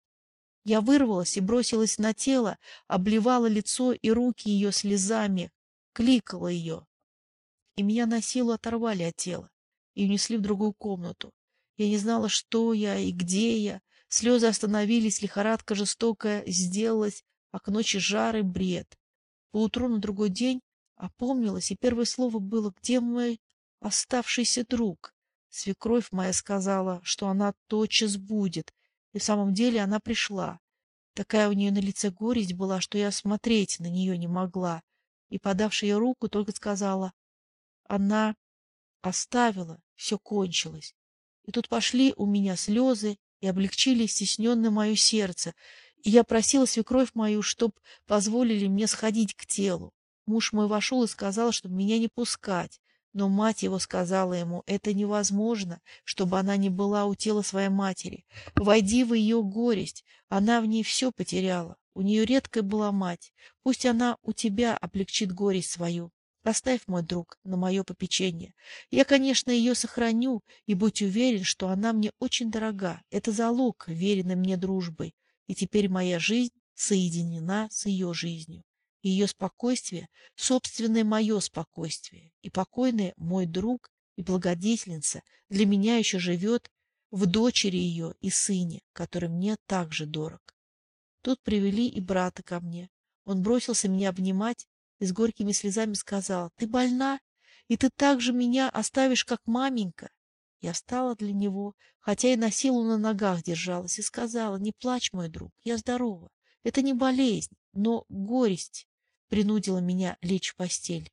Я вырвалась и бросилась на тело, обливала лицо и руки ее слезами, кликала ее. И меня на силу оторвали от тела и унесли в другую комнату. Я не знала, что я и где я. Слезы остановились, лихорадка жестокая сделалась, а к ночи жар и бред. Поутру на другой день опомнилась, и первое слово было «Где мой оставшийся друг?» Свекровь моя сказала, что она тотчас будет, и в самом деле она пришла. Такая у нее на лице горесть была, что я смотреть на нее не могла, и, подавши ей руку, только сказала «Она оставила, все кончилось». И тут пошли у меня слезы и облегчили стесненное мое сердце, и я просила свекровь мою, чтоб позволили мне сходить к телу. Муж мой вошел и сказал, чтобы меня не пускать. Но мать его сказала ему, это невозможно, чтобы она не была у тела своей матери. Войди в ее горесть, она в ней все потеряла. У нее редкая была мать. Пусть она у тебя облегчит горесть свою. Оставь, мой друг, на мое попечение. Я, конечно, ее сохраню, и будь уверен, что она мне очень дорога. Это залог веренной мне дружбой и теперь моя жизнь соединена с ее жизнью. Ее спокойствие — собственное мое спокойствие, и покойный мой друг и благодетельница для меня еще живет в дочери ее и сыне, который мне также дорог. Тут привели и брата ко мне. Он бросился меня обнимать и с горькими слезами сказал, «Ты больна, и ты так же меня оставишь, как маменька. Я встала для него, хотя и на силу на ногах держалась, и сказала, не плачь, мой друг, я здорова. Это не болезнь, но горесть принудила меня лечь в постель.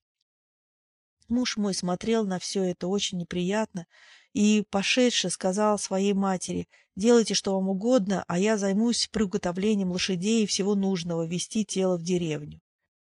Муж мой смотрел на все это очень неприятно и, пошедший, сказал своей матери, «Делайте, что вам угодно, а я займусь приготовлением лошадей и всего нужного, вести тело в деревню».